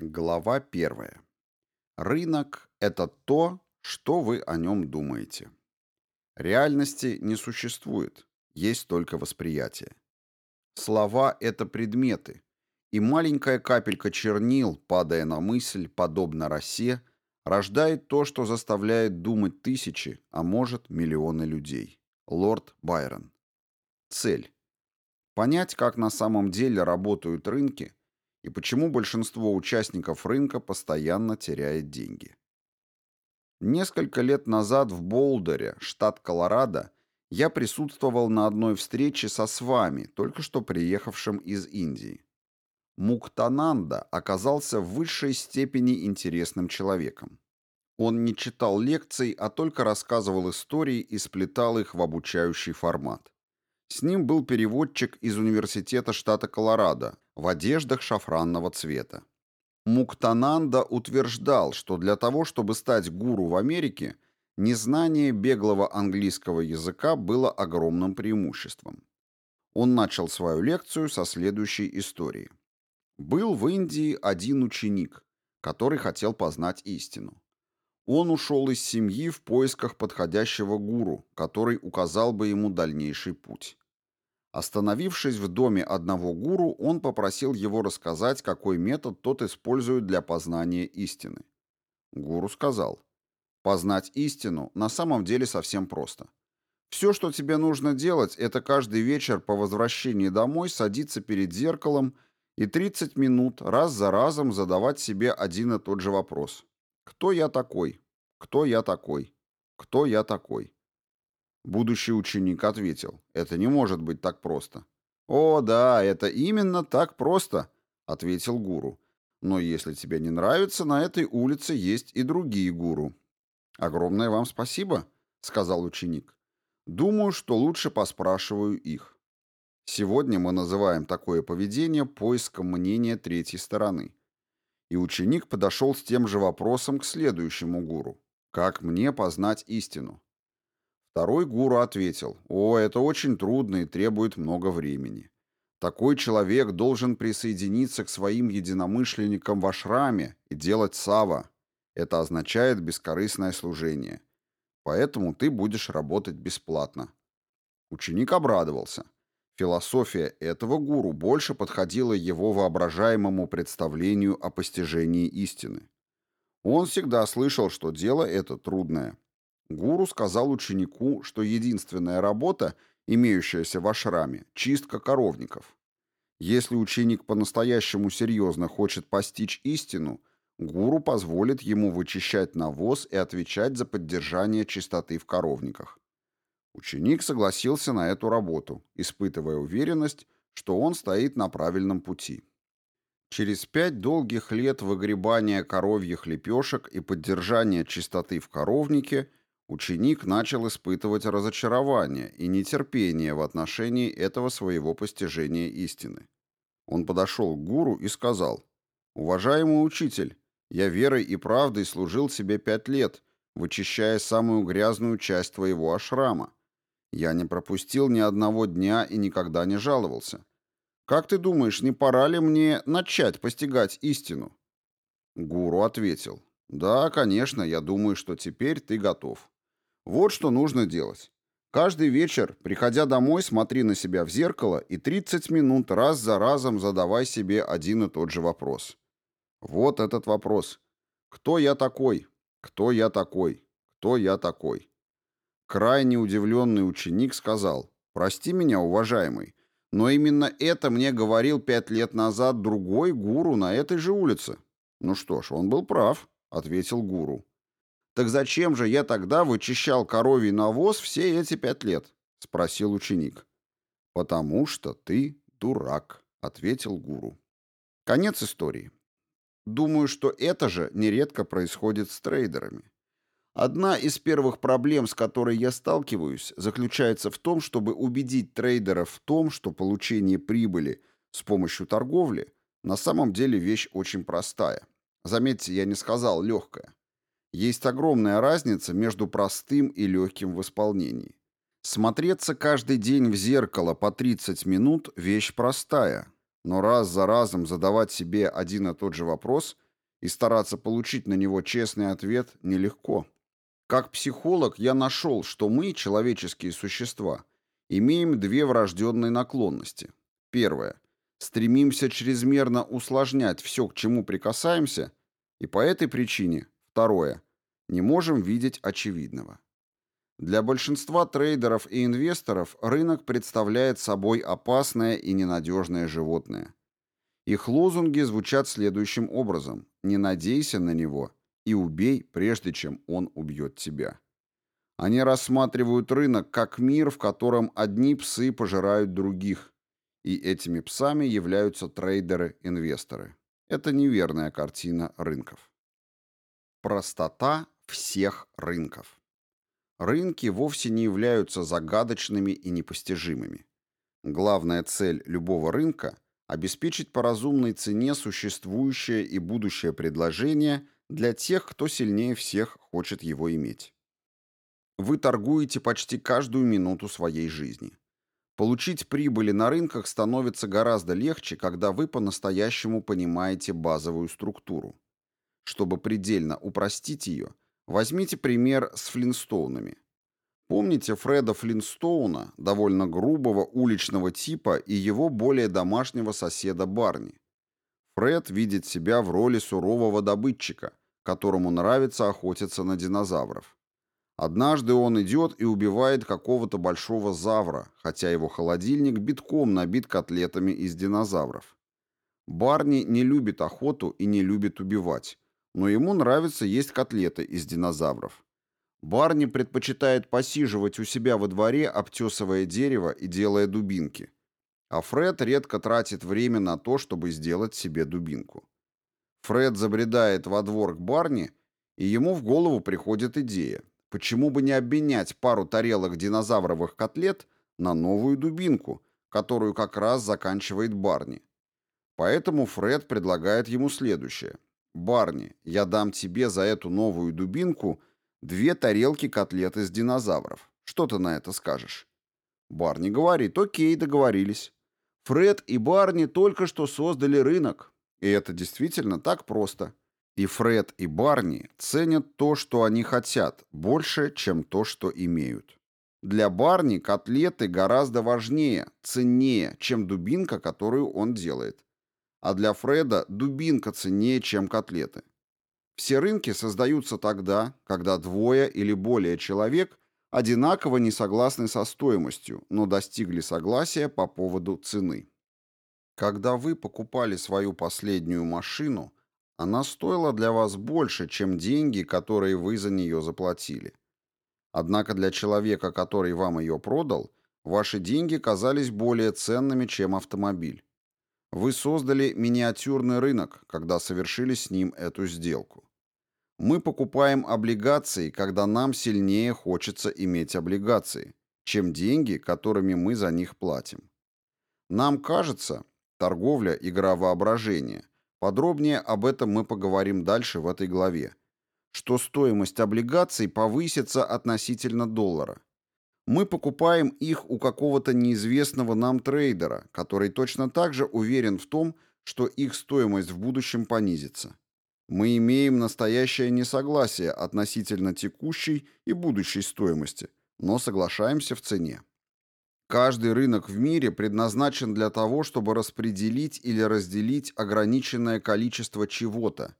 Глава первая. Рынок – это то, что вы о нем думаете. Реальности не существует, есть только восприятие. Слова – это предметы, и маленькая капелька чернил, падая на мысль, подобно росе, рождает то, что заставляет думать тысячи, а может миллионы людей. Лорд Байрон. Цель. Понять, как на самом деле работают рынки – и почему большинство участников рынка постоянно теряет деньги. Несколько лет назад в Болдере, штат Колорадо, я присутствовал на одной встрече со свами, только что приехавшим из Индии. Муктананда оказался в высшей степени интересным человеком. Он не читал лекций, а только рассказывал истории и сплетал их в обучающий формат. С ним был переводчик из университета штата Колорадо в одеждах шафранного цвета. Муктананда утверждал, что для того, чтобы стать гуру в Америке, незнание беглого английского языка было огромным преимуществом. Он начал свою лекцию со следующей истории. Был в Индии один ученик, который хотел познать истину. Он ушел из семьи в поисках подходящего гуру, который указал бы ему дальнейший путь. Остановившись в доме одного гуру, он попросил его рассказать, какой метод тот использует для познания истины. Гуру сказал, «Познать истину на самом деле совсем просто. Все, что тебе нужно делать, это каждый вечер по возвращении домой садиться перед зеркалом и 30 минут раз за разом задавать себе один и тот же вопрос. Кто я такой? Кто я такой? Кто я такой? Будущий ученик ответил, это не может быть так просто. О, да, это именно так просто, ответил гуру. Но если тебе не нравится, на этой улице есть и другие гуру. Огромное вам спасибо, сказал ученик. Думаю, что лучше поспрашиваю их. Сегодня мы называем такое поведение поиском мнения третьей стороны. И ученик подошел с тем же вопросом к следующему гуру. Как мне познать истину? Второй гуру ответил, «О, это очень трудно и требует много времени. Такой человек должен присоединиться к своим единомышленникам в ашраме и делать сава. Это означает бескорыстное служение. Поэтому ты будешь работать бесплатно». Ученик обрадовался. Философия этого гуру больше подходила его воображаемому представлению о постижении истины. Он всегда слышал, что дело это трудное. Гуру сказал ученику, что единственная работа, имеющаяся в ашраме, чистка коровников. Если ученик по-настоящему серьезно хочет постичь истину, гуру позволит ему вычищать навоз и отвечать за поддержание чистоты в коровниках. Ученик согласился на эту работу, испытывая уверенность, что он стоит на правильном пути. Через пять долгих лет выгребания коровьих лепешек и поддержания чистоты в коровнике ученик начал испытывать разочарование и нетерпение в отношении этого своего постижения истины. Он подошел к гуру и сказал, «Уважаемый учитель, я верой и правдой служил себе пять лет, вычищая самую грязную часть твоего ашрама. Я не пропустил ни одного дня и никогда не жаловался. Как ты думаешь, не пора ли мне начать постигать истину?» Гуру ответил, «Да, конечно, я думаю, что теперь ты готов. Вот что нужно делать. Каждый вечер, приходя домой, смотри на себя в зеркало и 30 минут раз за разом задавай себе один и тот же вопрос. Вот этот вопрос. Кто я такой? Кто я такой? Кто я такой? Крайне удивленный ученик сказал, «Прости меня, уважаемый, но именно это мне говорил пять лет назад другой гуру на этой же улице». «Ну что ж, он был прав», — ответил гуру. «Так зачем же я тогда вычищал коровий навоз все эти пять лет?» — спросил ученик. «Потому что ты дурак», — ответил гуру. Конец истории. Думаю, что это же нередко происходит с трейдерами. Одна из первых проблем, с которой я сталкиваюсь, заключается в том, чтобы убедить трейдеров в том, что получение прибыли с помощью торговли на самом деле вещь очень простая. Заметьте, я не сказал легкая. Есть огромная разница между простым и легким в исполнении. Смотреться каждый день в зеркало по 30 минут – вещь простая, но раз за разом задавать себе один и тот же вопрос и стараться получить на него честный ответ нелегко. Как психолог я нашел, что мы, человеческие существа, имеем две врожденные наклонности. Первое. Стремимся чрезмерно усложнять все, к чему прикасаемся, и по этой причине, второе, не можем видеть очевидного. Для большинства трейдеров и инвесторов рынок представляет собой опасное и ненадежное животное. Их лозунги звучат следующим образом «Не надейся на него и убей, прежде чем он убьет тебя». Они рассматривают рынок как мир, в котором одни псы пожирают других, и этими псами являются трейдеры-инвесторы. Это неверная картина рынков. Простота всех рынков. Рынки вовсе не являются загадочными и непостижимыми. Главная цель любого рынка – обеспечить по разумной цене существующее и будущее предложение для тех, кто сильнее всех хочет его иметь. Вы торгуете почти каждую минуту своей жизни. Получить прибыли на рынках становится гораздо легче, когда вы по-настоящему понимаете базовую структуру. Чтобы предельно упростить ее, возьмите пример с Флинстоунами. Помните Фреда Флинстоуна, довольно грубого уличного типа, и его более домашнего соседа Барни? Фред видит себя в роли сурового добытчика, которому нравится охотиться на динозавров. Однажды он идет и убивает какого-то большого завра, хотя его холодильник битком набит котлетами из динозавров. Барни не любит охоту и не любит убивать, но ему нравится есть котлеты из динозавров. Барни предпочитает посиживать у себя во дворе, обтесывая дерево и делая дубинки. А Фред редко тратит время на то, чтобы сделать себе дубинку. Фред забредает во двор к Барни, и ему в голову приходит идея. Почему бы не обменять пару тарелок динозавровых котлет на новую дубинку, которую как раз заканчивает Барни? Поэтому Фред предлагает ему следующее. «Барни, я дам тебе за эту новую дубинку две тарелки котлет из динозавров. Что ты на это скажешь?» Барни говорит, окей, договорились. Фред и Барни только что создали рынок. И это действительно так просто. И Фред и Барни ценят то, что они хотят, больше, чем то, что имеют. Для Барни котлеты гораздо важнее, ценнее, чем дубинка, которую он делает. А для Фреда дубинка ценнее, чем котлеты. Все рынки создаются тогда, когда двое или более человек одинаково не согласны со стоимостью, но достигли согласия по поводу цены. Когда вы покупали свою последнюю машину – она стоила для вас больше, чем деньги, которые вы за нее заплатили. Однако для человека, который вам ее продал, ваши деньги казались более ценными, чем автомобиль. Вы создали миниатюрный рынок, когда совершили с ним эту сделку. Мы покупаем облигации, когда нам сильнее хочется иметь облигации, чем деньги, которыми мы за них платим. Нам кажется, торговля – игра воображения – Подробнее об этом мы поговорим дальше в этой главе. Что стоимость облигаций повысится относительно доллара. Мы покупаем их у какого-то неизвестного нам трейдера, который точно так же уверен в том, что их стоимость в будущем понизится. Мы имеем настоящее несогласие относительно текущей и будущей стоимости, но соглашаемся в цене. Каждый рынок в мире предназначен для того, чтобы распределить или разделить ограниченное количество чего-то,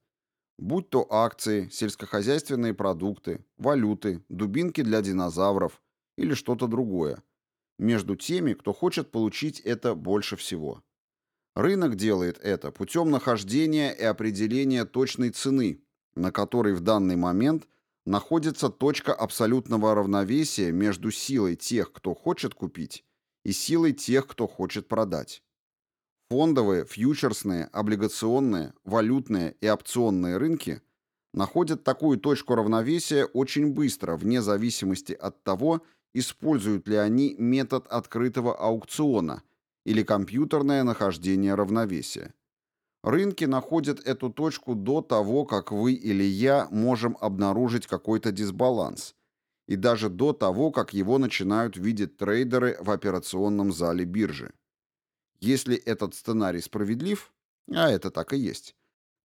будь то акции, сельскохозяйственные продукты, валюты, дубинки для динозавров или что-то другое, между теми, кто хочет получить это больше всего. Рынок делает это путем нахождения и определения точной цены, на которой в данный момент – находится точка абсолютного равновесия между силой тех, кто хочет купить, и силой тех, кто хочет продать. Фондовые, фьючерсные, облигационные, валютные и опционные рынки находят такую точку равновесия очень быстро, вне зависимости от того, используют ли они метод открытого аукциона или компьютерное нахождение равновесия. Рынки находят эту точку до того, как вы или я можем обнаружить какой-то дисбаланс, и даже до того, как его начинают видеть трейдеры в операционном зале биржи. Если этот сценарий справедлив, а это так и есть,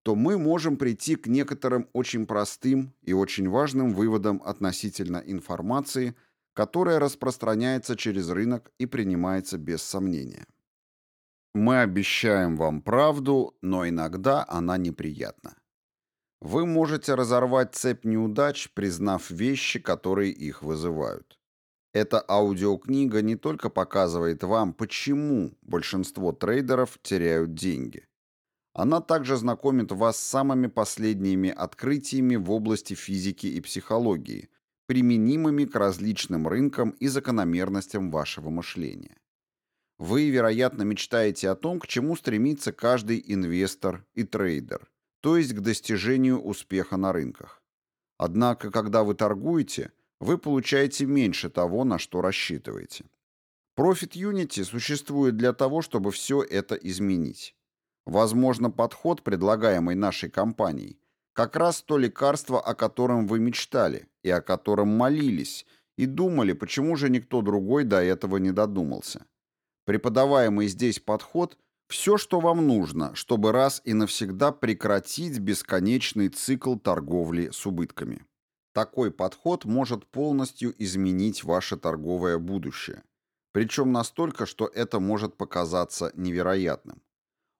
то мы можем прийти к некоторым очень простым и очень важным выводам относительно информации, которая распространяется через рынок и принимается без сомнения. Мы обещаем вам правду, но иногда она неприятна. Вы можете разорвать цепь неудач, признав вещи, которые их вызывают. Эта аудиокнига не только показывает вам, почему большинство трейдеров теряют деньги. Она также знакомит вас с самыми последними открытиями в области физики и психологии, применимыми к различным рынкам и закономерностям вашего мышления. Вы, вероятно, мечтаете о том, к чему стремится каждый инвестор и трейдер, то есть к достижению успеха на рынках. Однако, когда вы торгуете, вы получаете меньше того, на что рассчитываете. Profit Unity существует для того, чтобы все это изменить. Возможно, подход, предлагаемый нашей компанией, как раз то лекарство, о котором вы мечтали и о котором молились, и думали, почему же никто другой до этого не додумался. Преподаваемый здесь подход – все, что вам нужно, чтобы раз и навсегда прекратить бесконечный цикл торговли с убытками. Такой подход может полностью изменить ваше торговое будущее. Причем настолько, что это может показаться невероятным.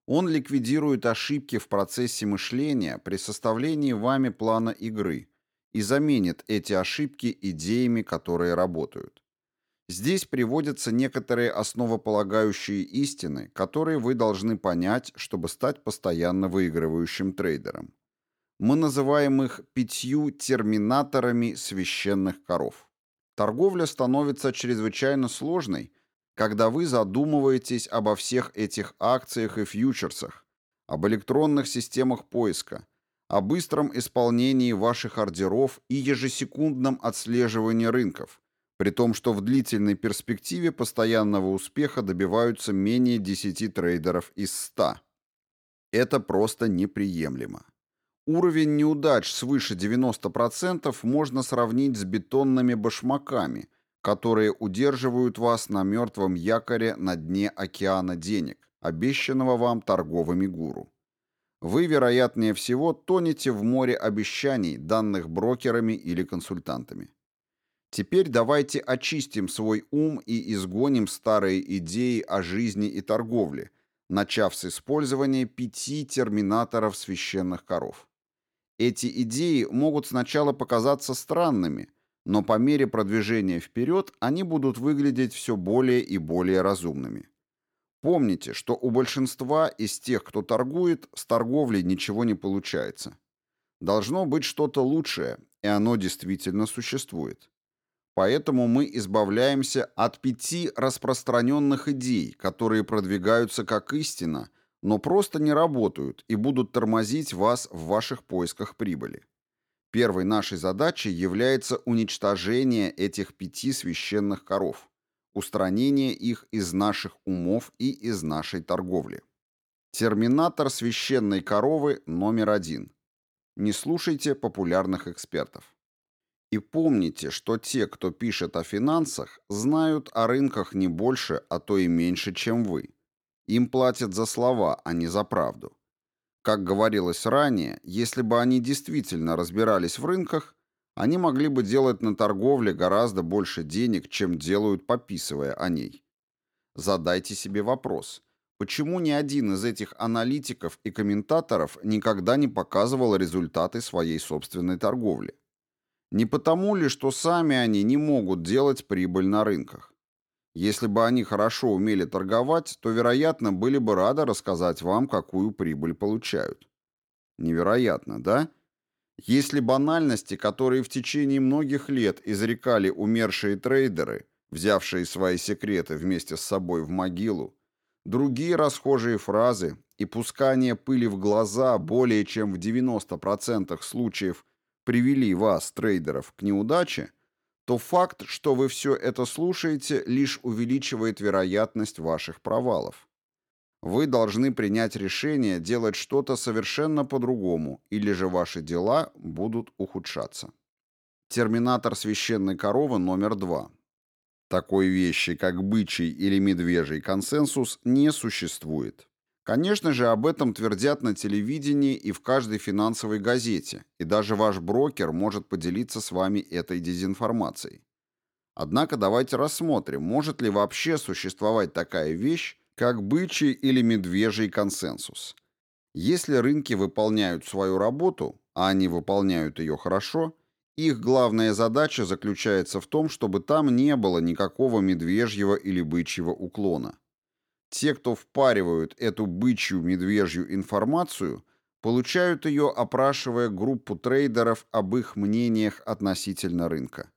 Он ликвидирует ошибки в процессе мышления при составлении вами плана игры и заменит эти ошибки идеями, которые работают. Здесь приводятся некоторые основополагающие истины, которые вы должны понять, чтобы стать постоянно выигрывающим трейдером. Мы называем их пятью терминаторами священных коров. Торговля становится чрезвычайно сложной – когда вы задумываетесь обо всех этих акциях и фьючерсах, об электронных системах поиска, о быстром исполнении ваших ордеров и ежесекундном отслеживании рынков, при том, что в длительной перспективе постоянного успеха добиваются менее 10 трейдеров из 100. Это просто неприемлемо. Уровень неудач свыше 90% можно сравнить с бетонными башмаками – которые удерживают вас на мертвом якоре на дне океана денег, обещанного вам торговыми гуру. Вы, вероятнее всего, тонете в море обещаний, данных брокерами или консультантами. Теперь давайте очистим свой ум и изгоним старые идеи о жизни и торговле, начав с использования пяти терминаторов священных коров. Эти идеи могут сначала показаться странными – но по мере продвижения вперед они будут выглядеть все более и более разумными. Помните, что у большинства из тех, кто торгует, с торговлей ничего не получается. Должно быть что-то лучшее, и оно действительно существует. Поэтому мы избавляемся от пяти распространенных идей, которые продвигаются как истина, но просто не работают и будут тормозить вас в ваших поисках прибыли. Первой нашей задачей является уничтожение этих пяти священных коров, устранение их из наших умов и из нашей торговли. Терминатор священной коровы номер один. Не слушайте популярных экспертов. И помните, что те, кто пишет о финансах, знают о рынках не больше, а то и меньше, чем вы. Им платят за слова, а не за правду. Как говорилось ранее, если бы они действительно разбирались в рынках, они могли бы делать на торговле гораздо больше денег, чем делают, пописывая о ней. Задайте себе вопрос, почему ни один из этих аналитиков и комментаторов никогда не показывал результаты своей собственной торговли? Не потому ли, что сами они не могут делать прибыль на рынках? Если бы они хорошо умели торговать, то, вероятно, были бы рады рассказать вам, какую прибыль получают. Невероятно, да? Если банальности, которые в течение многих лет изрекали умершие трейдеры, взявшие свои секреты вместе с собой в могилу, другие расхожие фразы и пускание пыли в глаза более чем в 90% случаев привели вас, трейдеров, к неудаче – то факт, что вы все это слушаете, лишь увеличивает вероятность ваших провалов. Вы должны принять решение делать что-то совершенно по-другому, или же ваши дела будут ухудшаться. Терминатор священной коровы номер два. Такой вещи, как бычий или медвежий консенсус, не существует. Конечно же, об этом твердят на телевидении и в каждой финансовой газете, и даже ваш брокер может поделиться с вами этой дезинформацией. Однако давайте рассмотрим, может ли вообще существовать такая вещь, как бычий или медвежий консенсус. Если рынки выполняют свою работу, а они выполняют ее хорошо, их главная задача заключается в том, чтобы там не было никакого медвежьего или бычьего уклона. Те, кто впаривают эту бычью медвежью информацию, получают ее, опрашивая группу трейдеров об их мнениях относительно рынка.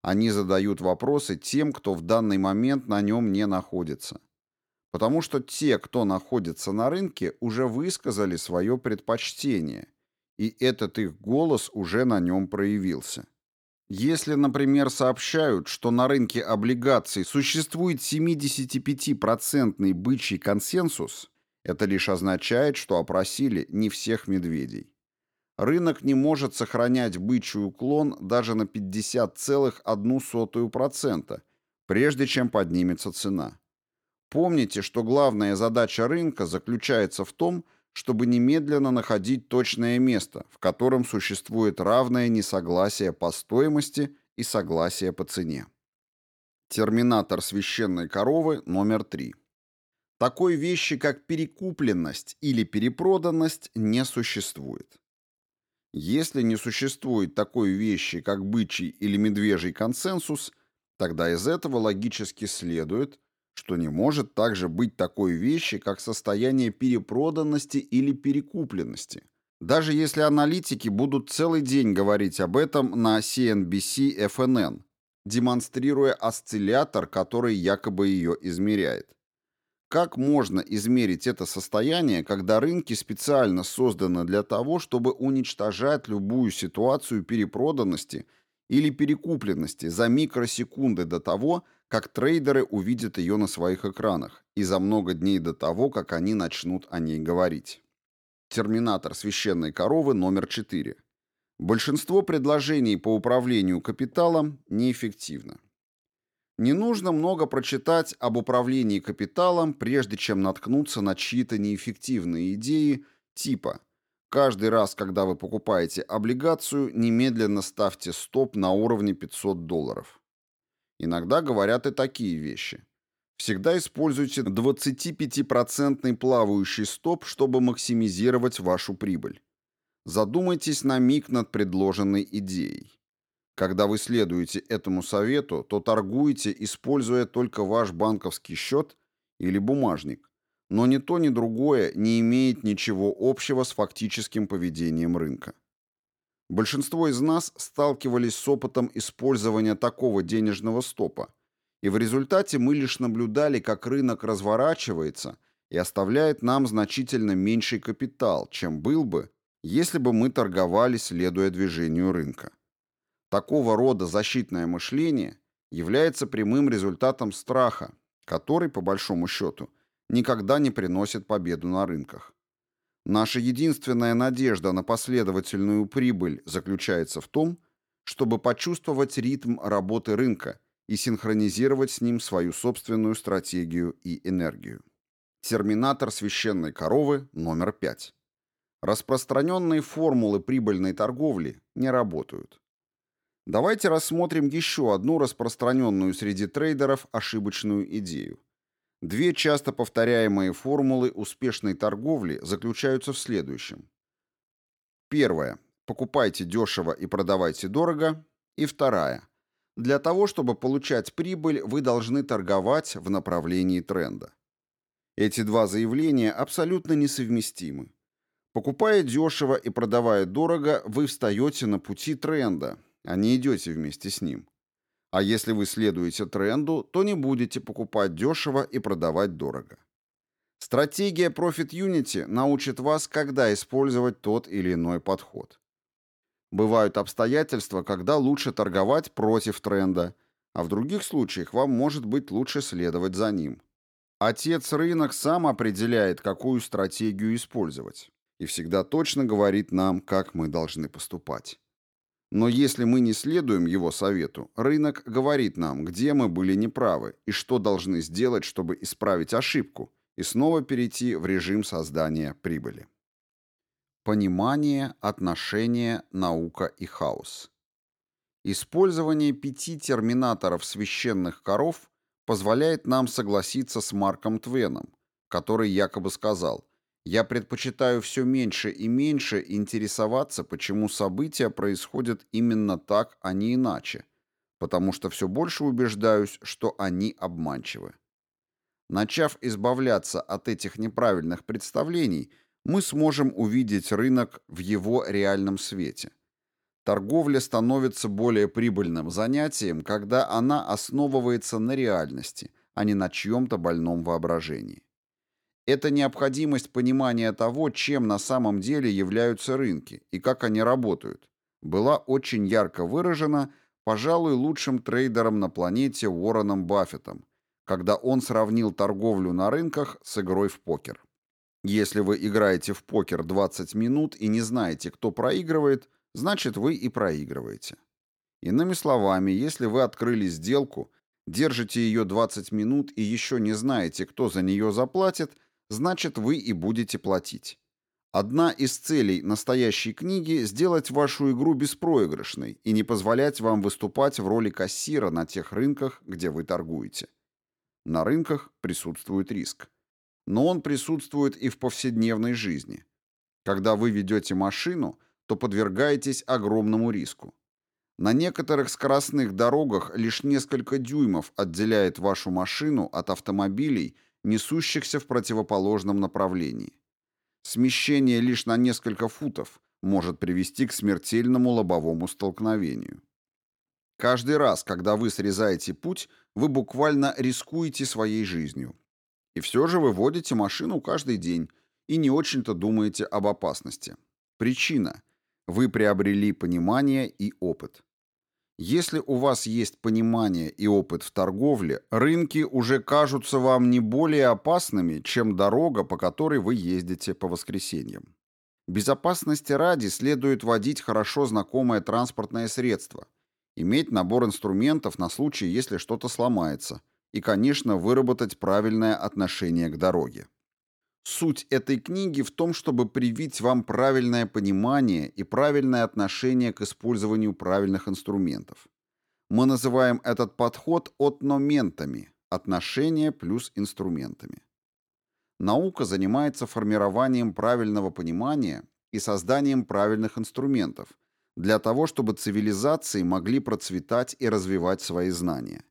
Они задают вопросы тем, кто в данный момент на нем не находится. Потому что те, кто находится на рынке, уже высказали свое предпочтение, и этот их голос уже на нем проявился. Если, например, сообщают, что на рынке облигаций существует 75% бычий консенсус, это лишь означает, что опросили не всех медведей. Рынок не может сохранять бычий уклон даже на 50,1%, прежде чем поднимется цена. Помните, что главная задача рынка заключается в том, чтобы немедленно находить точное место, в котором существует равное несогласие по стоимости и согласие по цене. Терминатор священной коровы номер 3. Такой вещи, как перекупленность или перепроданность, не существует. Если не существует такой вещи, как бычий или медвежий консенсус, тогда из этого логически следует, что не может также быть такой вещи, как состояние перепроданности или перекупленности. Даже если аналитики будут целый день говорить об этом на CNBC FNN, демонстрируя осциллятор, который якобы ее измеряет. Как можно измерить это состояние, когда рынки специально созданы для того, чтобы уничтожать любую ситуацию перепроданности или перекупленности за микросекунды до того, как трейдеры увидят ее на своих экранах и за много дней до того, как они начнут о ней говорить. Терминатор священной коровы номер 4. Большинство предложений по управлению капиталом неэффективно. Не нужно много прочитать об управлении капиталом, прежде чем наткнуться на чьи-то неэффективные идеи типа «Каждый раз, когда вы покупаете облигацию, немедленно ставьте стоп на уровне 500 долларов». Иногда говорят и такие вещи. Всегда используйте 25% плавающий стоп, чтобы максимизировать вашу прибыль. Задумайтесь на миг над предложенной идеей. Когда вы следуете этому совету, то торгуете, используя только ваш банковский счет или бумажник, но ни то, ни другое не имеет ничего общего с фактическим поведением рынка. Большинство из нас сталкивались с опытом использования такого денежного стопа, и в результате мы лишь наблюдали, как рынок разворачивается и оставляет нам значительно меньший капитал, чем был бы, если бы мы торговали, следуя движению рынка. Такого рода защитное мышление является прямым результатом страха, который, по большому счету, никогда не приносит победу на рынках. Наша единственная надежда на последовательную прибыль заключается в том, чтобы почувствовать ритм работы рынка и синхронизировать с ним свою собственную стратегию и энергию. Терминатор священной коровы номер 5. Распространенные формулы прибыльной торговли не работают. Давайте рассмотрим еще одну распространенную среди трейдеров ошибочную идею. Две часто повторяемые формулы успешной торговли заключаются в следующем. Первая. Покупайте дешево и продавайте дорого. И вторая. Для того, чтобы получать прибыль, вы должны торговать в направлении тренда. Эти два заявления абсолютно несовместимы. Покупая дешево и продавая дорого, вы встаете на пути тренда, а не идете вместе с ним. А если вы следуете тренду, то не будете покупать дешево и продавать дорого. Стратегия Profit Unity научит вас, когда использовать тот или иной подход. Бывают обстоятельства, когда лучше торговать против тренда, а в других случаях вам может быть лучше следовать за ним. Отец рынок сам определяет, какую стратегию использовать, и всегда точно говорит нам, как мы должны поступать. Но если мы не следуем его совету, рынок говорит нам, где мы были неправы и что должны сделать, чтобы исправить ошибку, и снова перейти в режим создания прибыли. Понимание, отношение, наука и хаос. Использование пяти терминаторов священных коров позволяет нам согласиться с Марком Твеном, который якобы сказал «Я предпочитаю все меньше и меньше интересоваться, почему события происходят именно так, а не иначе, потому что все больше убеждаюсь, что они обманчивы». Начав избавляться от этих неправильных представлений, мы сможем увидеть рынок в его реальном свете. Торговля становится более прибыльным занятием, когда она основывается на реальности, а не на чьем-то больном воображении. Это необходимость понимания того, чем на самом деле являются рынки и как они работают, была очень ярко выражена, пожалуй, лучшим трейдером на планете Уорреном Баффетом, когда он сравнил торговлю на рынках с игрой в покер. Если вы играете в покер 20 минут и не знаете, кто проигрывает, значит вы и проигрываете. Иными словами, если вы открыли сделку, держите ее 20 минут и еще не знаете, кто за нее заплатит, значит вы и будете платить. Одна из целей настоящей книги – сделать вашу игру беспроигрышной и не позволять вам выступать в роли кассира на тех рынках, где вы торгуете. На рынках присутствует риск. Но он присутствует и в повседневной жизни. Когда вы ведете машину, то подвергаетесь огромному риску. На некоторых скоростных дорогах лишь несколько дюймов отделяет вашу машину от автомобилей, несущихся в противоположном направлении. Смещение лишь на несколько футов может привести к смертельному лобовому столкновению. Каждый раз, когда вы срезаете путь, вы буквально рискуете своей жизнью. И все же вы водите машину каждый день и не очень-то думаете об опасности. Причина – вы приобрели понимание и опыт. Если у вас есть понимание и опыт в торговле, рынки уже кажутся вам не более опасными, чем дорога, по которой вы ездите по воскресеньям. Безопасности ради следует водить хорошо знакомое транспортное средство, иметь набор инструментов на случай, если что-то сломается, и, конечно, выработать правильное отношение к дороге. Суть этой книги в том, чтобы привить вам правильное понимание и правильное отношение к использованию правильных инструментов. Мы называем этот подход отноментами – отношения плюс инструментами. Наука занимается формированием правильного понимания и созданием правильных инструментов – для того, чтобы цивилизации могли процветать и развивать свои знания.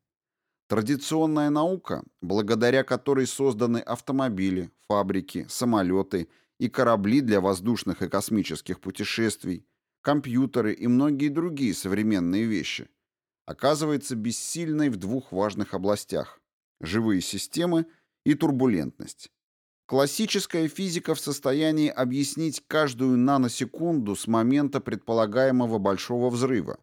Традиционная наука, благодаря которой созданы автомобили, фабрики, самолеты и корабли для воздушных и космических путешествий, компьютеры и многие другие современные вещи, оказывается бессильной в двух важных областях – живые системы и турбулентность. Классическая физика в состоянии объяснить каждую наносекунду с момента предполагаемого большого взрыва,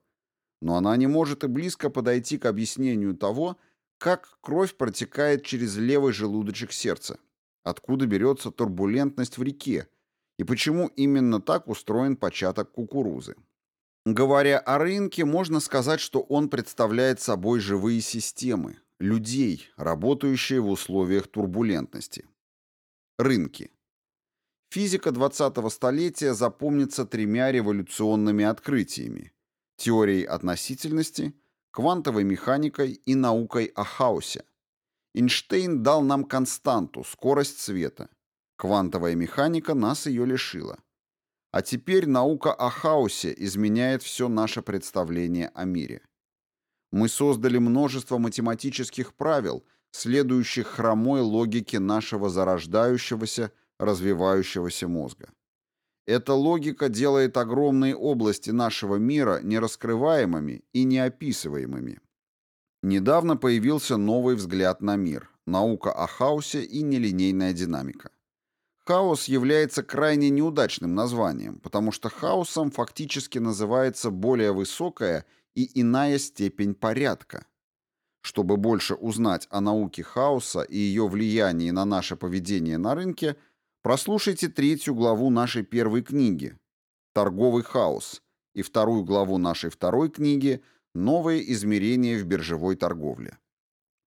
но она не может и близко подойти к объяснению того, как кровь протекает через левый желудочек сердца, откуда берется турбулентность в реке и почему именно так устроен початок кукурузы. Говоря о рынке, можно сказать, что он представляет собой живые системы, людей, работающие в условиях турбулентности. Рынки. Физика 20-го столетия запомнится тремя революционными открытиями – теорией относительности, квантовой механикой и наукой о хаосе. Эйнштейн дал нам константу – скорость света. Квантовая механика нас ее лишила. А теперь наука о хаосе изменяет все наше представление о мире. Мы создали множество математических правил – следующих хромой логике нашего зарождающегося, развивающегося мозга. Эта логика делает огромные области нашего мира нераскрываемыми и неописываемыми. Недавно появился новый взгляд на мир – наука о хаосе и нелинейная динамика. Хаос является крайне неудачным названием, потому что хаосом фактически называется более высокая и иная степень порядка, чтобы больше узнать о науке хаоса и ее влиянии на наше поведение на рынке, прослушайте третью главу нашей первой книги «Торговый хаос» и вторую главу нашей второй книги «Новые измерения в биржевой торговле».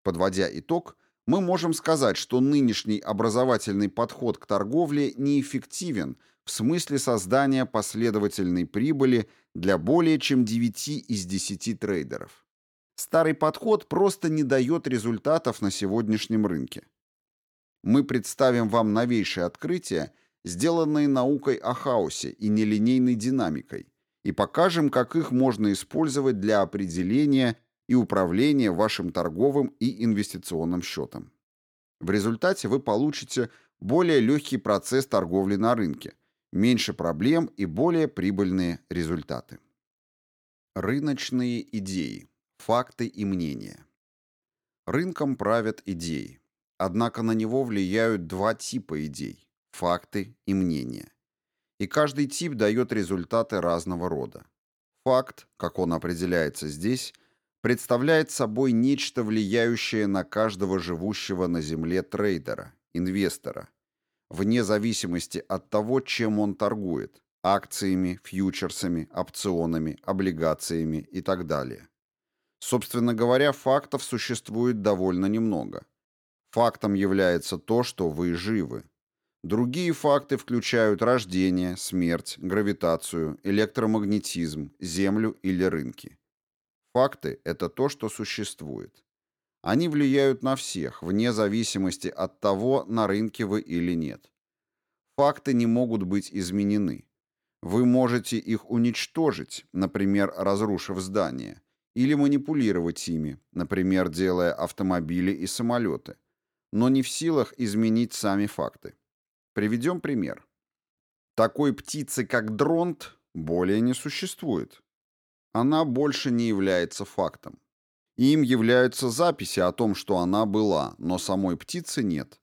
Подводя итог, Мы можем сказать, что нынешний образовательный подход к торговле неэффективен в смысле создания последовательной прибыли для более чем 9 из 10 трейдеров. Старый подход просто не дает результатов на сегодняшнем рынке. Мы представим вам новейшие открытия, сделанные наукой о хаосе и нелинейной динамикой, и покажем, как их можно использовать для определения и управления вашим торговым и инвестиционным счетом. В результате вы получите более легкий процесс торговли на рынке, меньше проблем и более прибыльные результаты. Рыночные идеи, факты и мнения. Рынком правят идеи. Однако на него влияют два типа идей – факты и мнения. И каждый тип дает результаты разного рода. Факт, как он определяется здесь, представляет собой нечто влияющее на каждого живущего на Земле трейдера, инвестора, вне зависимости от того, чем он торгует – акциями, фьючерсами, опционами, облигациями и так далее. Собственно говоря, фактов существует довольно немного – Фактом является то, что вы живы. Другие факты включают рождение, смерть, гравитацию, электромагнетизм, Землю или рынки. Факты – это то, что существует. Они влияют на всех, вне зависимости от того, на рынке вы или нет. Факты не могут быть изменены. Вы можете их уничтожить, например, разрушив здание, или манипулировать ими, например, делая автомобили и самолеты но не в силах изменить сами факты. Приведем пример. Такой птицы, как дронт, более не существует. Она больше не является фактом. Им являются записи о том, что она была, но самой птицы нет.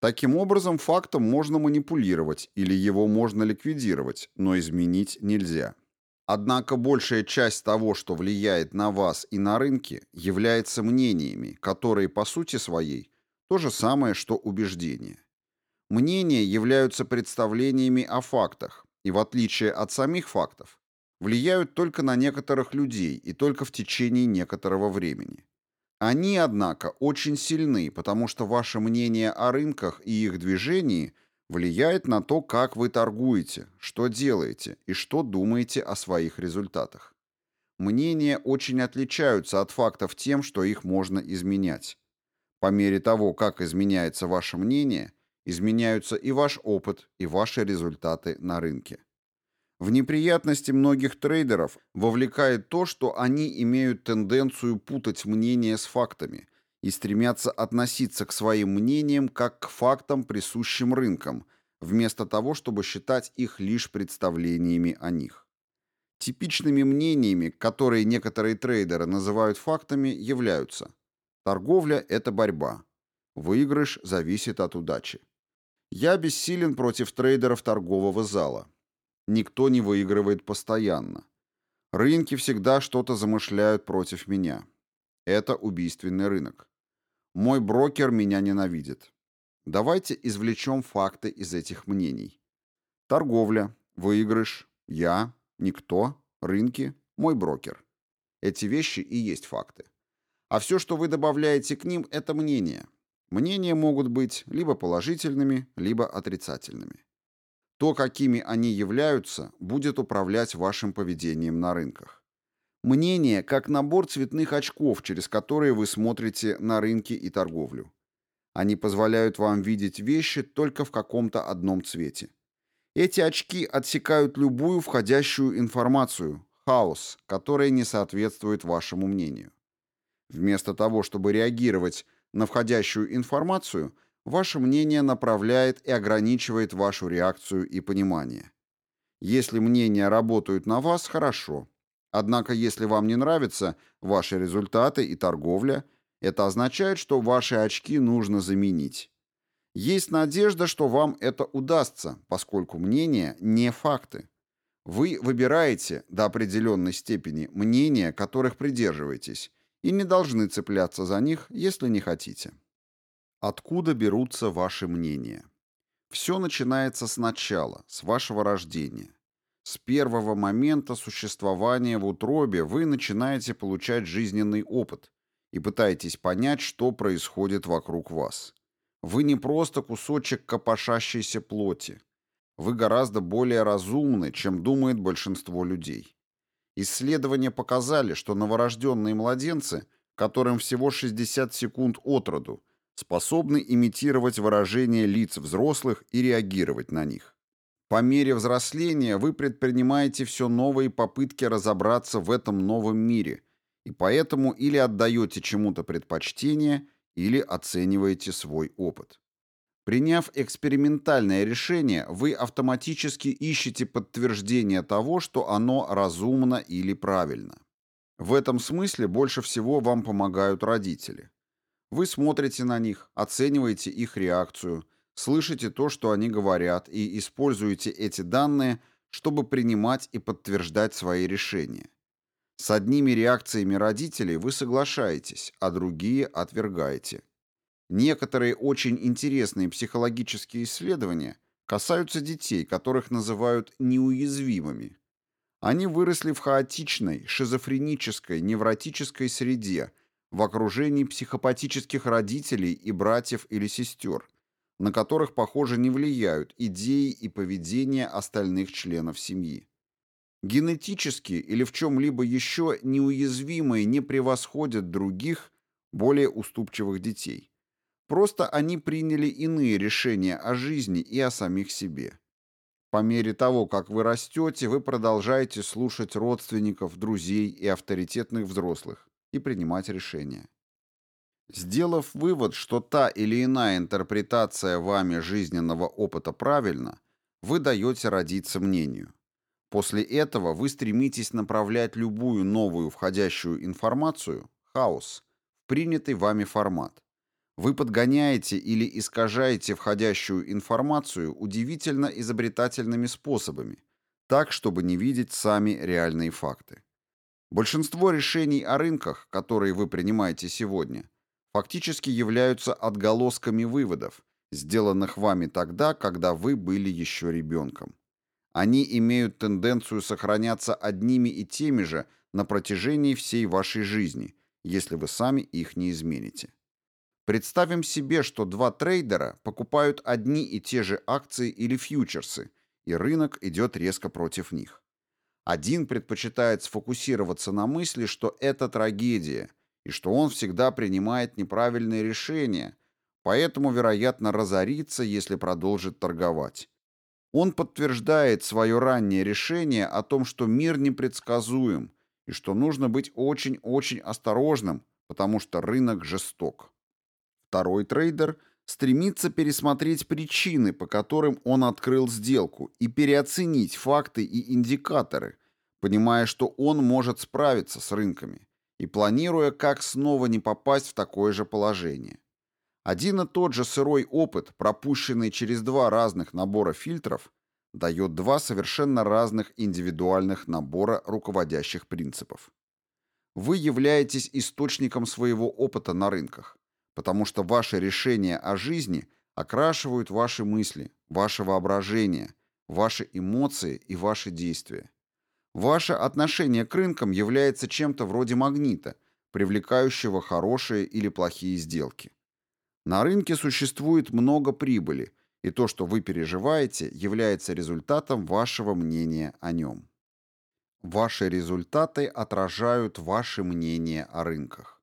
Таким образом, фактом можно манипулировать или его можно ликвидировать, но изменить нельзя. Однако большая часть того, что влияет на вас и на рынке, является мнениями, которые по сути своей то же самое, что убеждения. Мнения являются представлениями о фактах и, в отличие от самих фактов, влияют только на некоторых людей и только в течение некоторого времени. Они, однако, очень сильны, потому что ваше мнение о рынках и их движении влияет на то, как вы торгуете, что делаете и что думаете о своих результатах. Мнения очень отличаются от фактов тем, что их можно изменять. По мере того, как изменяется ваше мнение, изменяются и ваш опыт, и ваши результаты на рынке. В неприятности многих трейдеров вовлекает то, что они имеют тенденцию путать мнение с фактами и стремятся относиться к своим мнениям как к фактам, присущим рынкам, вместо того, чтобы считать их лишь представлениями о них. Типичными мнениями, которые некоторые трейдеры называют фактами, являются Торговля – это борьба. Выигрыш зависит от удачи. Я бессилен против трейдеров торгового зала. Никто не выигрывает постоянно. Рынки всегда что-то замышляют против меня. Это убийственный рынок. Мой брокер меня ненавидит. Давайте извлечем факты из этих мнений. Торговля, выигрыш, я, никто, рынки, мой брокер. Эти вещи и есть факты. А все, что вы добавляете к ним, это мнения. Мнения могут быть либо положительными, либо отрицательными. То, какими они являются, будет управлять вашим поведением на рынках. Мнение как набор цветных очков, через которые вы смотрите на рынки и торговлю. Они позволяют вам видеть вещи только в каком-то одном цвете. Эти очки отсекают любую входящую информацию, хаос, которая не соответствует вашему мнению. Вместо того, чтобы реагировать на входящую информацию, ваше мнение направляет и ограничивает вашу реакцию и понимание. Если мнения работают на вас, хорошо. Однако, если вам не нравятся ваши результаты и торговля, это означает, что ваши очки нужно заменить. Есть надежда, что вам это удастся, поскольку мнения не факты. Вы выбираете до определенной степени мнения, которых придерживаетесь, и не должны цепляться за них, если не хотите. Откуда берутся ваши мнения? Все начинается сначала, с вашего рождения. С первого момента существования в утробе вы начинаете получать жизненный опыт, и пытаетесь понять, что происходит вокруг вас. Вы не просто кусочек копошащейся плоти. Вы гораздо более разумны, чем думает большинство людей. Исследования показали, что новорожденные младенцы, которым всего 60 секунд от роду, способны имитировать выражения лиц взрослых и реагировать на них. По мере взросления вы предпринимаете все новые попытки разобраться в этом новом мире, и поэтому или отдаете чему-то предпочтение, или оцениваете свой опыт. Приняв экспериментальное решение, вы автоматически ищете подтверждение того, что оно разумно или правильно. В этом смысле больше всего вам помогают родители. Вы смотрите на них, оцениваете их реакцию, слышите то, что они говорят, и используете эти данные, чтобы принимать и подтверждать свои решения. С одними реакциями родителей вы соглашаетесь, а другие отвергаете. Некоторые очень интересные психологические исследования касаются детей, которых называют неуязвимыми. Они выросли в хаотичной, шизофренической, невротической среде, в окружении психопатических родителей и братьев или сестер, на которых, похоже, не влияют идеи и поведение остальных членов семьи. Генетически или в чем-либо еще неуязвимые не превосходят других, более уступчивых детей. Просто они приняли иные решения о жизни и о самих себе. По мере того, как вы растете, вы продолжаете слушать родственников, друзей и авторитетных взрослых и принимать решения. Сделав вывод, что та или иная интерпретация вами жизненного опыта правильна, вы даете родиться мнению. После этого вы стремитесь направлять любую новую входящую информацию, хаос, в принятый вами формат. Вы подгоняете или искажаете входящую информацию удивительно изобретательными способами, так, чтобы не видеть сами реальные факты. Большинство решений о рынках, которые вы принимаете сегодня, фактически являются отголосками выводов, сделанных вами тогда, когда вы были еще ребенком. Они имеют тенденцию сохраняться одними и теми же на протяжении всей вашей жизни, если вы сами их не измените. Представим себе, что два трейдера покупают одни и те же акции или фьючерсы, и рынок идет резко против них. Один предпочитает сфокусироваться на мысли, что это трагедия – и что он всегда принимает неправильные решения, поэтому, вероятно, разорится, если продолжит торговать. Он подтверждает свое раннее решение о том, что мир непредсказуем и что нужно быть очень-очень осторожным, потому что рынок жесток. Второй трейдер стремится пересмотреть причины, по которым он открыл сделку, и переоценить факты и индикаторы, понимая, что он может справиться с рынками и планируя, как снова не попасть в такое же положение. Один и тот же сырой опыт, пропущенный через два разных набора фильтров, дает два совершенно разных индивидуальных набора руководящих принципов. Вы являетесь источником своего опыта на рынках, потому что ваши решения о жизни окрашивают ваши мысли, ваше воображение, ваши эмоции и ваши действия. Ваше отношение к рынкам является чем-то вроде магнита, привлекающего хорошие или плохие сделки. На рынке существует много прибыли, и то, что вы переживаете, является результатом вашего мнения о нем. Ваши результаты отражают ваше мнение о рынках.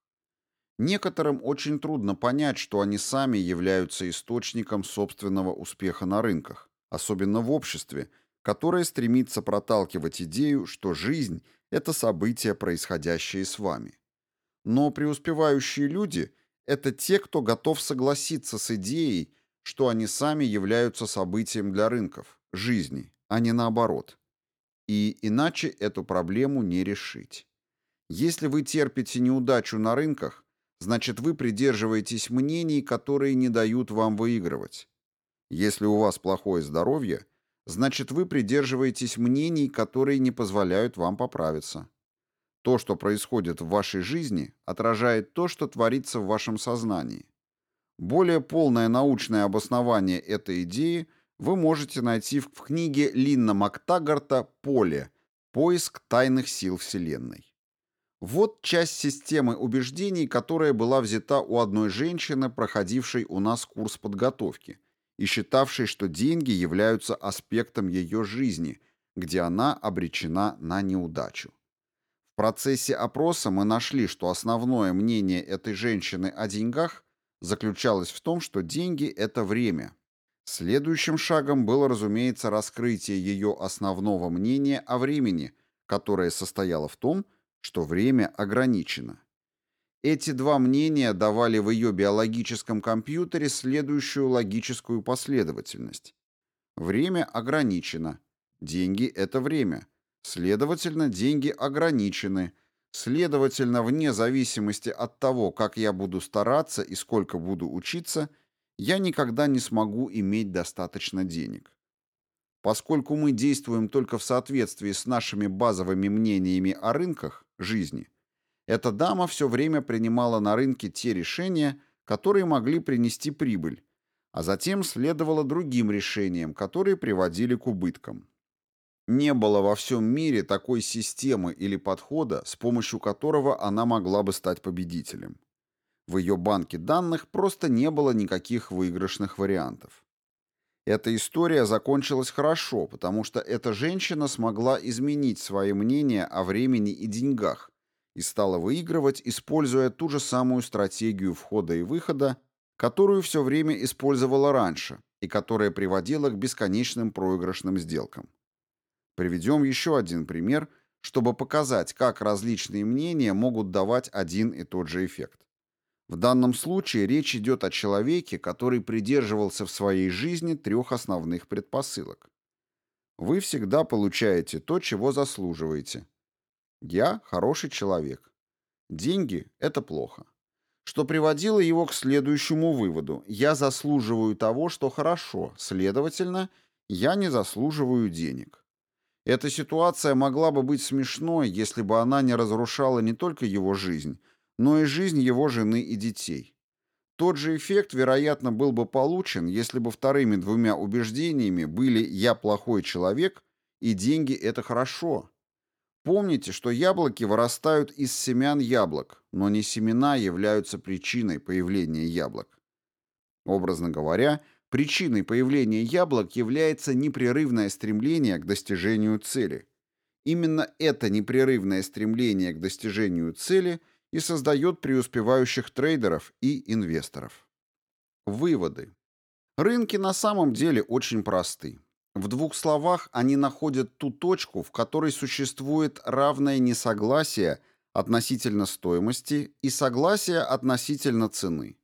Некоторым очень трудно понять, что они сами являются источником собственного успеха на рынках, особенно в обществе, которая стремится проталкивать идею, что жизнь – это события, происходящие с вами. Но преуспевающие люди – это те, кто готов согласиться с идеей, что они сами являются событием для рынков, жизни, а не наоборот. И иначе эту проблему не решить. Если вы терпите неудачу на рынках, значит вы придерживаетесь мнений, которые не дают вам выигрывать. Если у вас плохое здоровье – значит вы придерживаетесь мнений, которые не позволяют вам поправиться. То, что происходит в вашей жизни, отражает то, что творится в вашем сознании. Более полное научное обоснование этой идеи вы можете найти в книге Линна Мактагарта «Поле. Поиск тайных сил Вселенной». Вот часть системы убеждений, которая была взята у одной женщины, проходившей у нас курс подготовки, и считавшей, что деньги являются аспектом ее жизни, где она обречена на неудачу. В процессе опроса мы нашли, что основное мнение этой женщины о деньгах заключалось в том, что деньги – это время. Следующим шагом было, разумеется, раскрытие ее основного мнения о времени, которое состояло в том, что время ограничено. Эти два мнения давали в ее биологическом компьютере следующую логическую последовательность. Время ограничено. Деньги – это время. Следовательно, деньги ограничены. Следовательно, вне зависимости от того, как я буду стараться и сколько буду учиться, я никогда не смогу иметь достаточно денег. Поскольку мы действуем только в соответствии с нашими базовыми мнениями о рынках жизни, эта дама все время принимала на рынке те решения, которые могли принести прибыль, а затем следовала другим решениям, которые приводили к убыткам. Не было во всем мире такой системы или подхода, с помощью которого она могла бы стать победителем. В ее банке данных просто не было никаких выигрышных вариантов. Эта история закончилась хорошо, потому что эта женщина смогла изменить свое мнение о времени и деньгах и стала выигрывать, используя ту же самую стратегию входа и выхода, которую все время использовала раньше и которая приводила к бесконечным проигрышным сделкам. Приведем еще один пример, чтобы показать, как различные мнения могут давать один и тот же эффект. В данном случае речь идет о человеке, который придерживался в своей жизни трех основных предпосылок. Вы всегда получаете то, чего заслуживаете. Я хороший человек. Деньги – это плохо. Что приводило его к следующему выводу. Я заслуживаю того, что хорошо, следовательно, я не заслуживаю денег. Эта ситуация могла бы быть смешной, если бы она не разрушала не только его жизнь, но и жизнь его жены и детей. Тот же эффект, вероятно, был бы получен, если бы вторыми двумя убеждениями были «я плохой человек» и «деньги – это хорошо». Помните, что яблоки вырастают из семян яблок, но не семена являются причиной появления яблок. Образно говоря, Причиной появления яблок является непрерывное стремление к достижению цели. Именно это непрерывное стремление к достижению цели и создает преуспевающих трейдеров и инвесторов. Выводы. Рынки на самом деле очень просты. В двух словах они находят ту точку, в которой существует равное несогласие относительно стоимости и согласие относительно цены.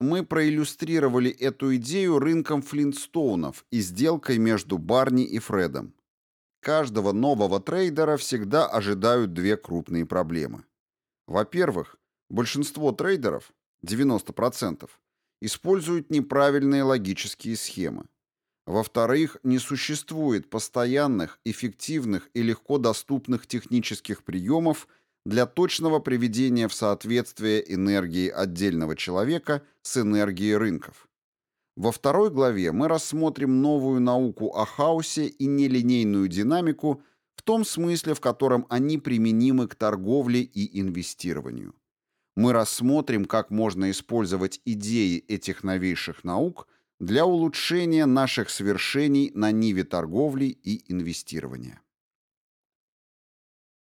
Мы проиллюстрировали эту идею рынком флинстоунов и сделкой между Барни и Фредом. Каждого нового трейдера всегда ожидают две крупные проблемы. Во-первых, большинство трейдеров, 90%, используют неправильные логические схемы. Во-вторых, не существует постоянных, эффективных и легко доступных технических приемов – для точного приведения в соответствие энергии отдельного человека с энергией рынков. Во второй главе мы рассмотрим новую науку о хаосе и нелинейную динамику в том смысле, в котором они применимы к торговле и инвестированию. Мы рассмотрим, как можно использовать идеи этих новейших наук для улучшения наших свершений на ниве торговли и инвестирования.